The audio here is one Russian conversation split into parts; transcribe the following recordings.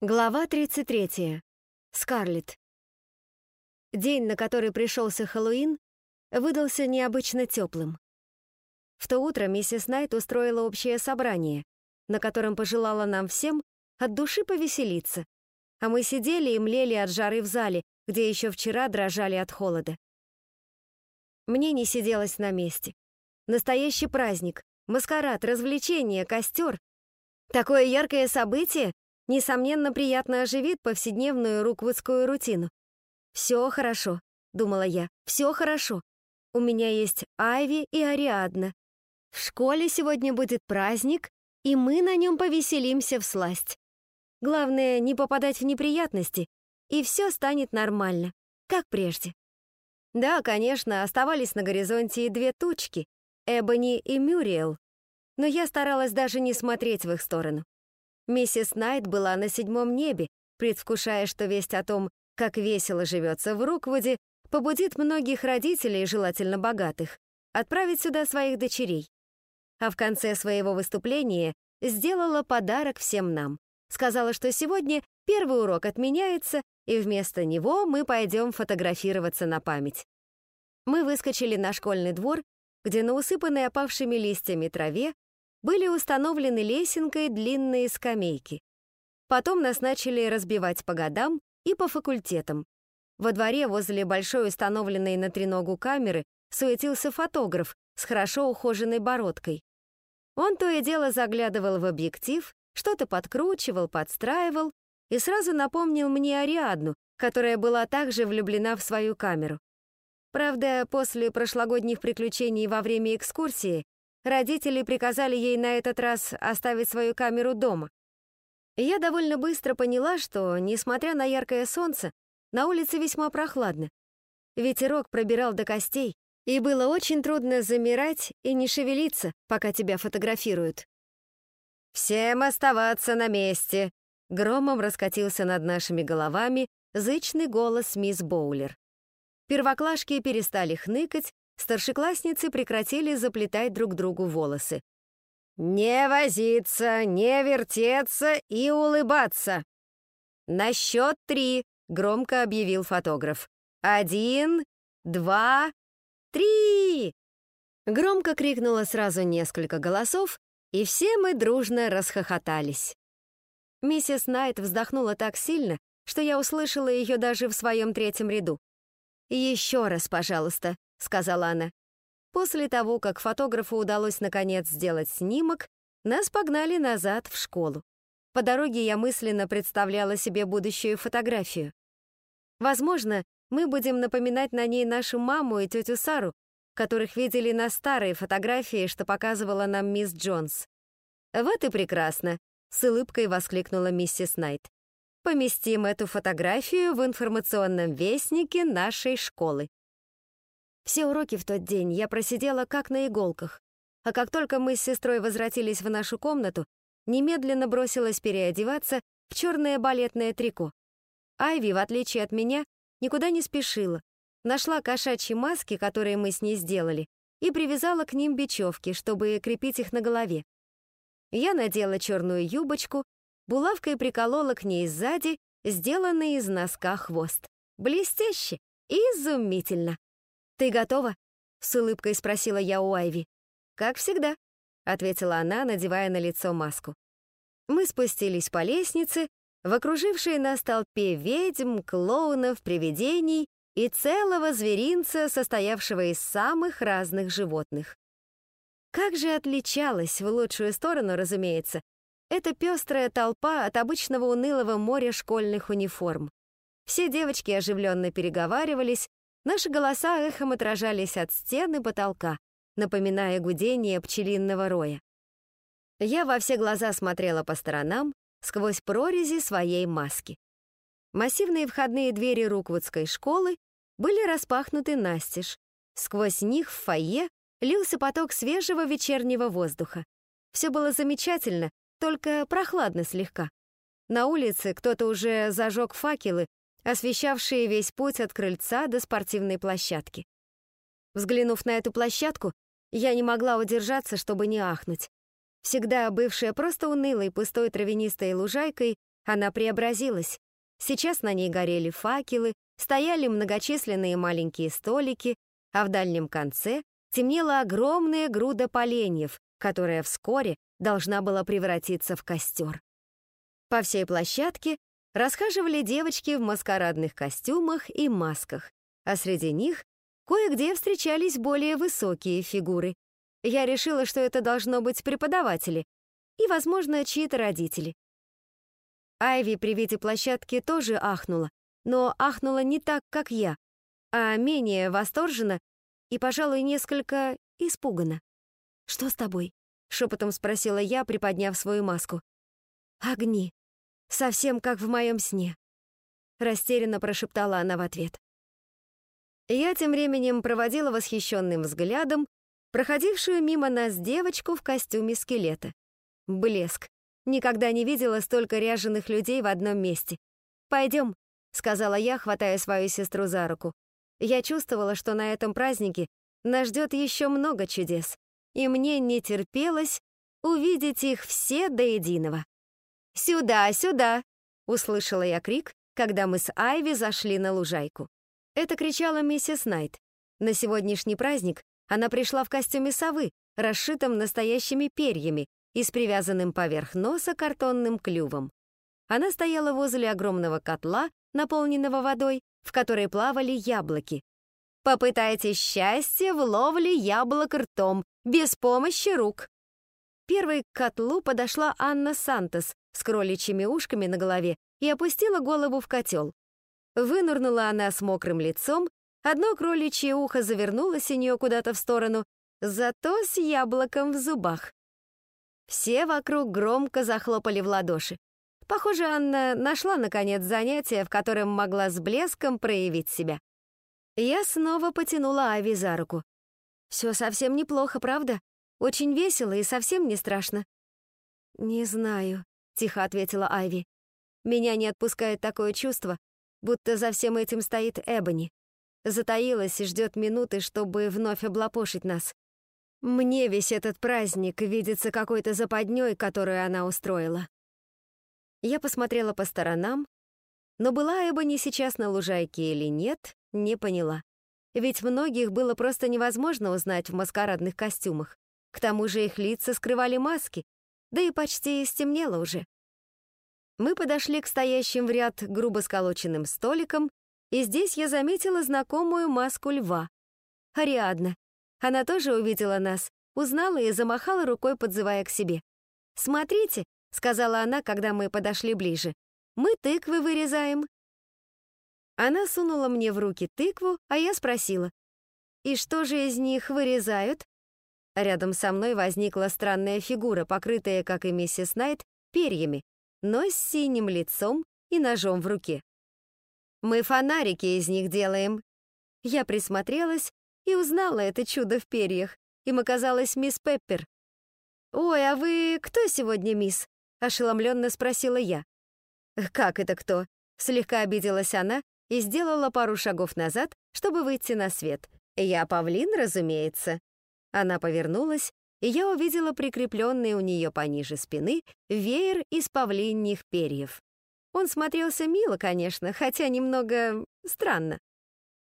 Глава 33. Скарлетт. День, на который пришелся Хэллоуин, выдался необычно теплым. В то утро миссис Найт устроила общее собрание, на котором пожелала нам всем от души повеселиться, а мы сидели и млели от жары в зале, где еще вчера дрожали от холода. Мне не сиделось на месте. Настоящий праздник, маскарад, развлечение, костер. Такое яркое событие, несомненно, приятно оживит повседневную руквудскую рутину. «Все хорошо», — думала я, — «все хорошо. У меня есть Айви и Ариадна. В школе сегодня будет праздник, и мы на нем повеселимся в сласть. Главное, не попадать в неприятности, и все станет нормально, как прежде». Да, конечно, оставались на горизонте и две тучки — Эбони и Мюриэл, но я старалась даже не смотреть в их сторону. Миссис Найт была на седьмом небе, предвкушая, что весть о том, как весело живется в Руквуде, побудит многих родителей, желательно богатых, отправить сюда своих дочерей. А в конце своего выступления сделала подарок всем нам. Сказала, что сегодня первый урок отменяется, и вместо него мы пойдем фотографироваться на память. Мы выскочили на школьный двор, где на усыпанной опавшими листьями траве были установлены лесенкой длинные скамейки. Потом нас начали разбивать по годам и по факультетам. Во дворе возле большой установленной на треногу камеры суетился фотограф с хорошо ухоженной бородкой. Он то и дело заглядывал в объектив, что-то подкручивал, подстраивал и сразу напомнил мне Ариадну, которая была также влюблена в свою камеру. Правда, после прошлогодних приключений во время экскурсии Родители приказали ей на этот раз оставить свою камеру дома. Я довольно быстро поняла, что, несмотря на яркое солнце, на улице весьма прохладно. Ветерок пробирал до костей, и было очень трудно замирать и не шевелиться, пока тебя фотографируют. «Всем оставаться на месте!» Громом раскатился над нашими головами зычный голос мисс Боулер. Первоклашки перестали хныкать старшеклассницы прекратили заплетать друг другу волосы. «Не возиться, не вертеться и улыбаться!» «На счет три!» — громко объявил фотограф. «Один, два, три!» Громко крикнуло сразу несколько голосов, и все мы дружно расхохотались. Миссис Найт вздохнула так сильно, что я услышала ее даже в своем третьем ряду. «Еще раз, пожалуйста», — сказала она. После того, как фотографу удалось наконец сделать снимок, нас погнали назад в школу. По дороге я мысленно представляла себе будущую фотографию. Возможно, мы будем напоминать на ней нашу маму и тетю Сару, которых видели на старой фотографии, что показывала нам мисс Джонс. «Вот и прекрасно!» — с улыбкой воскликнула миссис Найт. «Поместим эту фотографию в информационном вестнике нашей школы». Все уроки в тот день я просидела как на иголках, а как только мы с сестрой возвратились в нашу комнату, немедленно бросилась переодеваться в черное балетное трико. Айви, в отличие от меня, никуда не спешила, нашла кошачьи маски, которые мы с ней сделали, и привязала к ним бечевки, чтобы крепить их на голове. Я надела черную юбочку, булавкой приколола к ней сзади, сделанный из носка хвост. Блестяще! Изумительно! «Ты готова?» — с улыбкой спросила я у Айви. «Как всегда», — ответила она, надевая на лицо маску. Мы спустились по лестнице, в окружившей нас толпе ведьм, клоунов, привидений и целого зверинца, состоявшего из самых разных животных. Как же отличалась, в лучшую сторону, разумеется, эта пестрая толпа от обычного унылого моря школьных униформ. Все девочки оживленно переговаривались, Наши голоса эхом отражались от стен и потолка, напоминая гудение пчелиного роя. Я во все глаза смотрела по сторонам сквозь прорези своей маски. Массивные входные двери Руквудской школы были распахнуты настежь. Сквозь них в фойе лился поток свежего вечернего воздуха. Все было замечательно, только прохладно слегка. На улице кто-то уже зажег факелы освещавшие весь путь от крыльца до спортивной площадки. Взглянув на эту площадку, я не могла удержаться, чтобы не ахнуть. Всегда бывшая просто унылой пустой травянистой лужайкой, Она преобразилась. Сейчас на ней горели факелы, стояли многочисленные маленькие столики, а в дальнем конце темнела огромная груда поленьев, которая вскоре должна была превратиться в костер. По всей площадке расхаживали девочки в маскарадных костюмах и масках, а среди них кое-где встречались более высокие фигуры. Я решила, что это должно быть преподаватели и, возможно, чьи-то родители. Айви при виде площадки тоже ахнула, но ахнула не так, как я, а менее восторженно и, пожалуй, несколько испуганно. «Что с тобой?» — шепотом спросила я, приподняв свою маску. «Огни. Совсем как в моем сне», — растерянно прошептала она в ответ. Я тем временем проводила восхищенным взглядом проходившую мимо нас девочку в костюме скелета. Блеск. Никогда не видела столько ряженых людей в одном месте. «Пойдем», — сказала я, хватая свою сестру за руку. Я чувствовала, что на этом празднике нас ждет еще много чудес, и мне не терпелось увидеть их все до единого. «Сюда, сюда!» — услышала я крик, когда мы с Айви зашли на лужайку. Это кричала миссис Найт. На сегодняшний праздник она пришла в костюме совы, расшитом настоящими перьями и с привязанным поверх носа картонным клювом. Она стояла возле огромного котла, наполненного водой, в которой плавали яблоки. Попытайтесь счастье в ловле яблок ртом, без помощи рук. Первой к котлу подошла Анна Сантос с кроличьими ушками на голове и опустила голову в котел. Вынырнула она с мокрым лицом, одно кроличье ухо завернулось у нее куда-то в сторону, зато с яблоком в зубах. Все вокруг громко захлопали в ладоши. Похоже, Анна нашла, наконец, занятие, в котором могла с блеском проявить себя. Я снова потянула Ави за руку. «Все совсем неплохо, правда? Очень весело и совсем не страшно». «Не знаю», — тихо ответила Айви. «Меня не отпускает такое чувство, будто за всем этим стоит Эбони. Затаилась и ждет минуты, чтобы вновь облапошить нас. Мне весь этот праздник видится какой-то западней, которую она устроила. Я посмотрела по сторонам, но была Эбони сейчас на лужайке или нет, не поняла. Ведь многих было просто невозможно узнать в маскарадных костюмах. К тому же их лица скрывали маски, да и почти стемнело уже. Мы подошли к стоящим в ряд грубо сколоченным столикам, и здесь я заметила знакомую маску льва. Ариадна. Она тоже увидела нас, узнала и замахала рукой, подзывая к себе. «Смотрите, — сказала она, когда мы подошли ближе. «Мы тыквы вырезаем». Она сунула мне в руки тыкву, а я спросила. «И что же из них вырезают?» Рядом со мной возникла странная фигура, покрытая, как и миссис Найт, перьями, но с синим лицом и ножом в руке. «Мы фонарики из них делаем». Я присмотрелась и узнала это чудо в перьях. Им оказалась мисс Пеппер. «Ой, а вы кто сегодня, мисс?» Ошеломленно спросила я. «Как это кто?» Слегка обиделась она и сделала пару шагов назад, чтобы выйти на свет. «Я павлин, разумеется». Она повернулась, и я увидела прикрепленный у нее пониже спины веер из павлиньих перьев. Он смотрелся мило, конечно, хотя немного странно.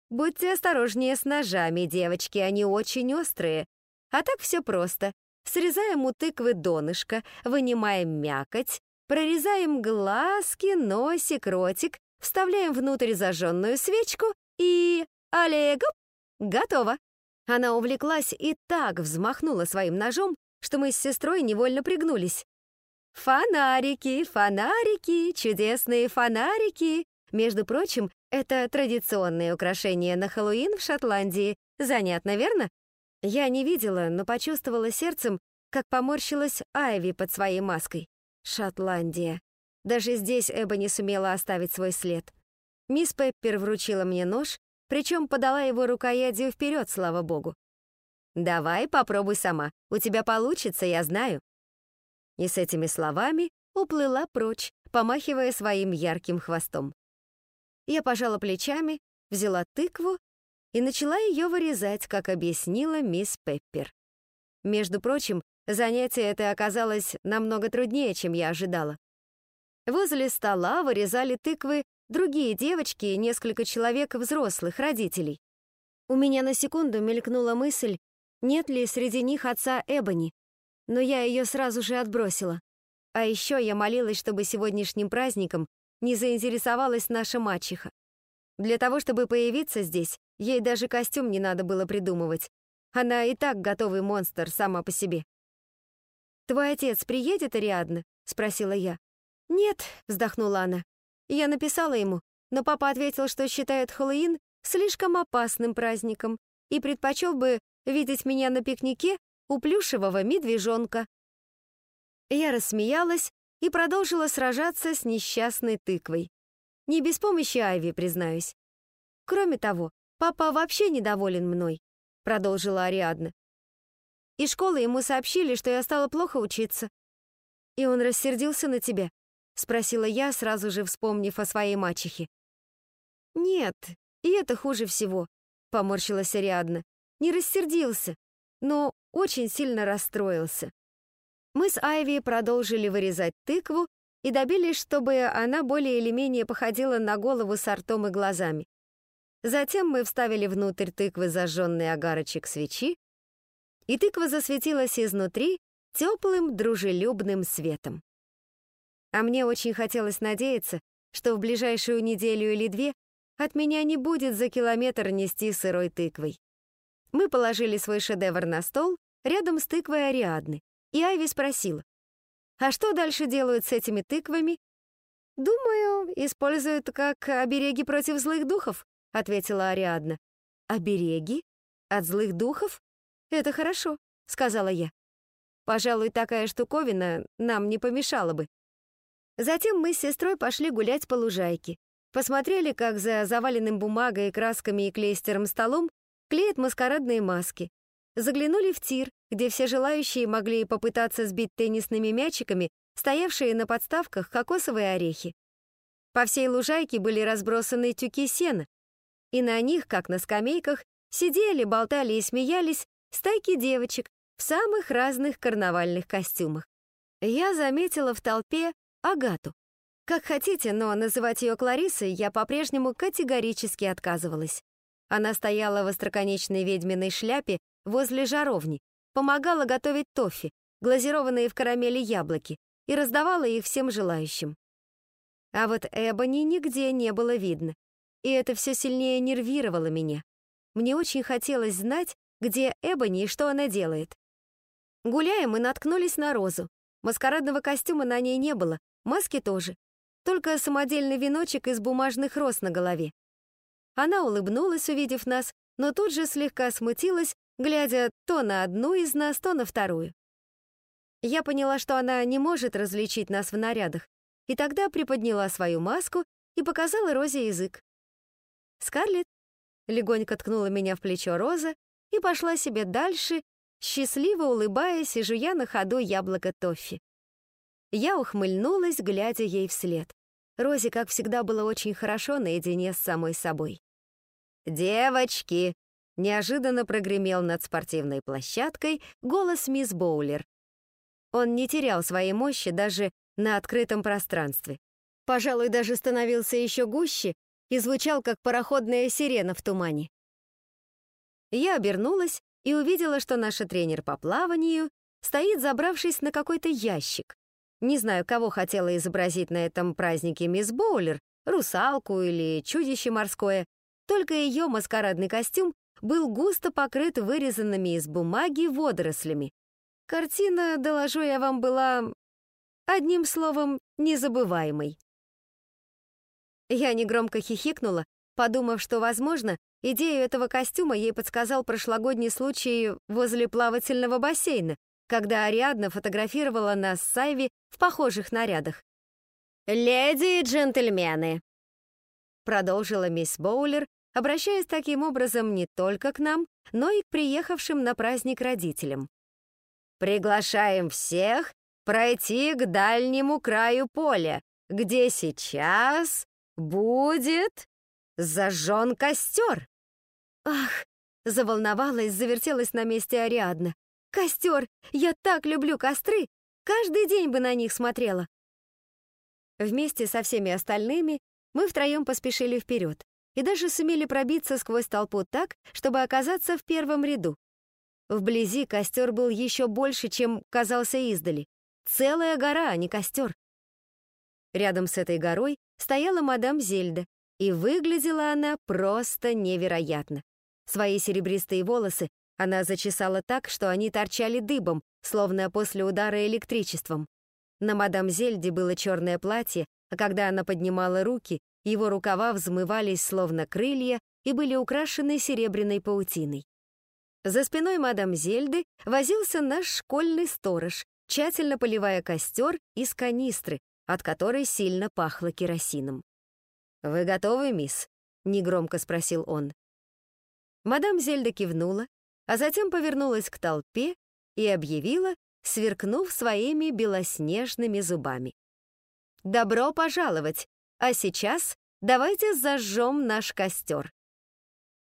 Будьте осторожнее с ножами, девочки, они очень острые. А так все просто. Срезаем у тыквы донышко, вынимаем мякоть, прорезаем глазки, носик, ротик, вставляем внутрь зажженную свечку и... Олегоп! Готово! Она увлеклась и так взмахнула своим ножом, что мы с сестрой невольно пригнулись. Фонарики, фонарики, чудесные фонарики. Между прочим, это традиционное украшение на Хэллоуин в Шотландии. Занятно, верно? Я не видела, но почувствовала сердцем, как поморщилась Айви под своей маской. Шотландия. Даже здесь Эба не сумела оставить свой след. Мисс Пеппер вручила мне нож, причем подала его рукоятью вперед, слава богу. «Давай, попробуй сама. У тебя получится, я знаю». И с этими словами уплыла прочь, помахивая своим ярким хвостом. Я пожала плечами, взяла тыкву и начала ее вырезать, как объяснила мисс Пеппер. Между прочим, занятие это оказалось намного труднее, чем я ожидала. Возле стола вырезали тыквы другие девочки и несколько человек взрослых, родителей. У меня на секунду мелькнула мысль, нет ли среди них отца Эбони, но я ее сразу же отбросила. А еще я молилась, чтобы сегодняшним праздником не заинтересовалась наша мачеха. Для того, чтобы появиться здесь, ей даже костюм не надо было придумывать. Она и так готовый монстр сама по себе. «Твой отец приедет, Ариадна?» — спросила я. «Нет», — вздохнула она. Я написала ему, но папа ответил, что считает Хэллоуин слишком опасным праздником и предпочел бы видеть меня на пикнике у плюшевого медвежонка. Я рассмеялась и продолжила сражаться с несчастной тыквой. Не без помощи Айви, признаюсь. Кроме того, папа вообще недоволен мной, продолжила Ариадна. И школы ему сообщили, что я стала плохо учиться. И он рассердился на тебя, спросила я, сразу же вспомнив о своей мачехе. Нет, и это хуже всего, поморщилась Ариадна. Не рассердился, но очень сильно расстроился. Мы с Айви продолжили вырезать тыкву и добились, чтобы она более или менее походила на голову с ртом и глазами. Затем мы вставили внутрь тыквы зажженный огарочек свечи, и тыква засветилась изнутри теплым, дружелюбным светом. А мне очень хотелось надеяться, что в ближайшую неделю или две от меня не будет за километр нести сырой тыквой. Мы положили свой шедевр на стол рядом с тыквой Ариадны, и Айви спросила, «А что дальше делают с этими тыквами?» «Думаю, используют как обереги против злых духов», — ответила Ариадна. «Обереги? От злых духов? Это хорошо», — сказала я. «Пожалуй, такая штуковина нам не помешала бы». Затем мы с сестрой пошли гулять по лужайке. Посмотрели, как за заваленным бумагой, красками и клейстером столом клеят маскарадные маски. Заглянули в тир, где все желающие могли попытаться сбить теннисными мячиками стоявшие на подставках кокосовые орехи. По всей лужайке были разбросаны тюки сена, и на них, как на скамейках, сидели, болтали и смеялись стайки девочек в самых разных карнавальных костюмах. Я заметила в толпе Агату. Как хотите, но называть ее Кларисой я по-прежнему категорически отказывалась. Она стояла в остроконечной ведьминой шляпе возле жаровни, помогала готовить тоффи, глазированные в карамели яблоки, и раздавала их всем желающим. А вот Эбони нигде не было видно, и это все сильнее нервировало меня. Мне очень хотелось знать, где Эбони и что она делает. Гуляя, мы наткнулись на Розу. Маскарадного костюма на ней не было, Маски тоже. Только самодельный веночек из бумажных роз на голове. Она улыбнулась, увидев нас, но тут же слегка смутилась, глядя то на одну из нас, то на вторую. Я поняла, что она не может различить нас в нарядах, и тогда приподняла свою маску и показала Розе язык. «Скарлетт?» — легонько ткнула меня в плечо Роза и пошла себе дальше, счастливо улыбаясь и жуя на ходу яблоко тоффи. Я ухмыльнулась, глядя ей вслед. Розе, как всегда, было очень хорошо наедине с самой собой. «Девочки!» — неожиданно прогремел над спортивной площадкой голос мисс Боулер. Он не терял своей мощи даже на открытом пространстве. Пожалуй, даже становился еще гуще и звучал, как пароходная сирена в тумане. Я обернулась и увидела, что наша тренер по плаванию стоит, забравшись на какой-то ящик. Не знаю, кого хотела изобразить на этом празднике мисс Боулер, русалку или чудище морское, только ее маскарадный костюм был густо покрыт вырезанными из бумаги водорослями. Картина, доложу я вам, была, одним словом, незабываемой. Я негромко хихикнула, подумав, что, возможно, идею этого костюма ей подсказал прошлогодний случай возле плавательного бассейна, когда Ариадна фотографировала нас с Сайви в похожих нарядах. «Леди и джентльмены!» Продолжила мисс Боулер, обращаясь таким образом не только к нам, но и к приехавшим на праздник родителям. «Приглашаем всех пройти к дальнему краю поля, где сейчас будет зажжен костер». «Ах!» — заволновалась, завертелась на месте Ариадна. Костер! Я так люблю костры! Каждый день бы на них смотрела!» Вместе со всеми остальными мы втроем поспешили вперед и даже сумели пробиться сквозь толпу так, чтобы оказаться в первом ряду. Вблизи костер был еще больше, чем казался издали. Целая гора, а не костер. Рядом с этой горой стояла мадам Зельда, и выглядела она просто невероятно. Свои серебристые волосы она зачесала так, что они торчали дыбом, словно после удара электричеством. На мадам Зельде было черное платье, а когда она поднимала руки, его рукава взмывались словно крылья и были украшены серебряной паутиной. За спиной мадам Зельды возился наш школьный сторож, тщательно поливая костер из канистры, от которой сильно пахло керосином. «Вы готовы, мисс?» — негромко спросил он. Мадам Зельда кивнула, а затем повернулась к толпе и объявила, сверкнув своими белоснежными зубами. «Добро пожаловать! А сейчас давайте зажжем наш костер!»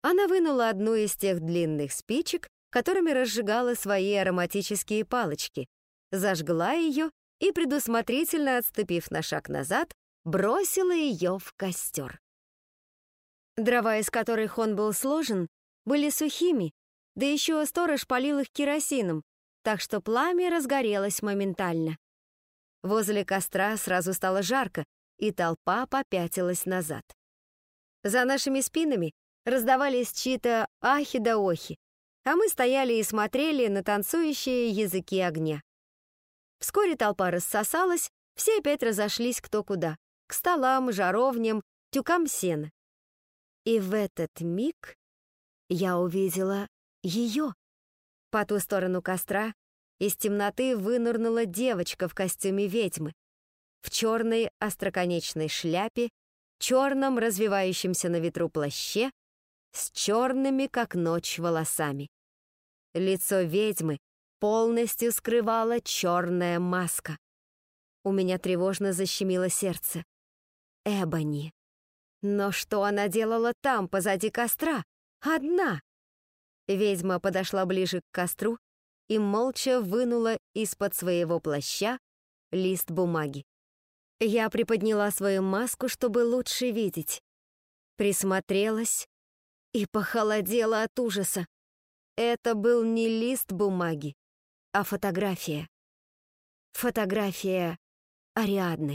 Она вынула одну из тех длинных спичек, которыми разжигала свои ароматические палочки, зажгла ее и, предусмотрительно отступив на шаг назад, бросила ее в костер. Дрова, из которых он был сложен, были сухими, да еще сторож полил их керосином, так что пламя разгорелось моментально. Возле костра сразу стало жарко, и толпа попятилась назад. За нашими спинами раздавались чьи-то ахи да охи, а мы стояли и смотрели на танцующие языки огня. Вскоре толпа рассосалась, все опять разошлись кто куда, к столам, жаровням, тюкам сена. И в этот миг я увидела ее. По ту сторону костра из темноты вынырнула девочка в костюме ведьмы, в черной остроконечной шляпе, черном развивающемся на ветру плаще с черными, как ночь, волосами. Лицо ведьмы полностью скрывала черная маска. У меня тревожно защемило сердце. Эбони. Но что она делала там, позади костра? Одна. Ведьма подошла ближе к костру и молча вынула из-под своего плаща лист бумаги. Я приподняла свою маску, чтобы лучше видеть. Присмотрелась и похолодела от ужаса. Это был не лист бумаги, а фотография. Фотография Ариадны.